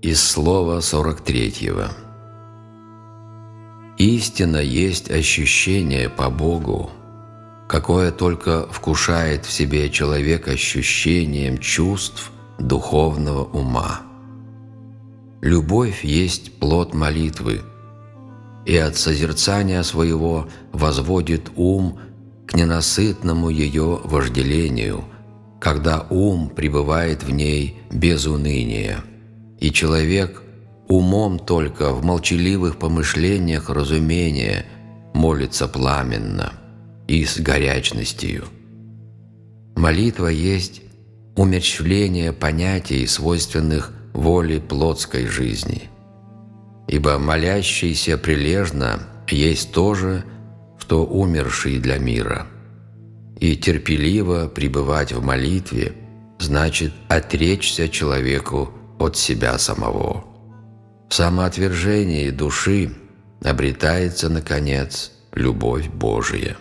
Из слова 43. Истина есть ощущение по Богу, какое только вкушает в себе человек ощущением чувств духовного ума. Любовь есть плод молитвы, и от созерцания своего возводит ум к ненасытному ее вожделению, когда ум пребывает в ней без уныния, и человек умом только в молчаливых помышлениях разумения молится пламенно и с горячностью. Молитва есть умерщвление понятий, свойственных воле плотской жизни – ибо молящийся прилежно есть то же, что умерший для мира. И терпеливо пребывать в молитве значит отречься человеку от себя самого. В самоотвержении души обретается, наконец, любовь Божия.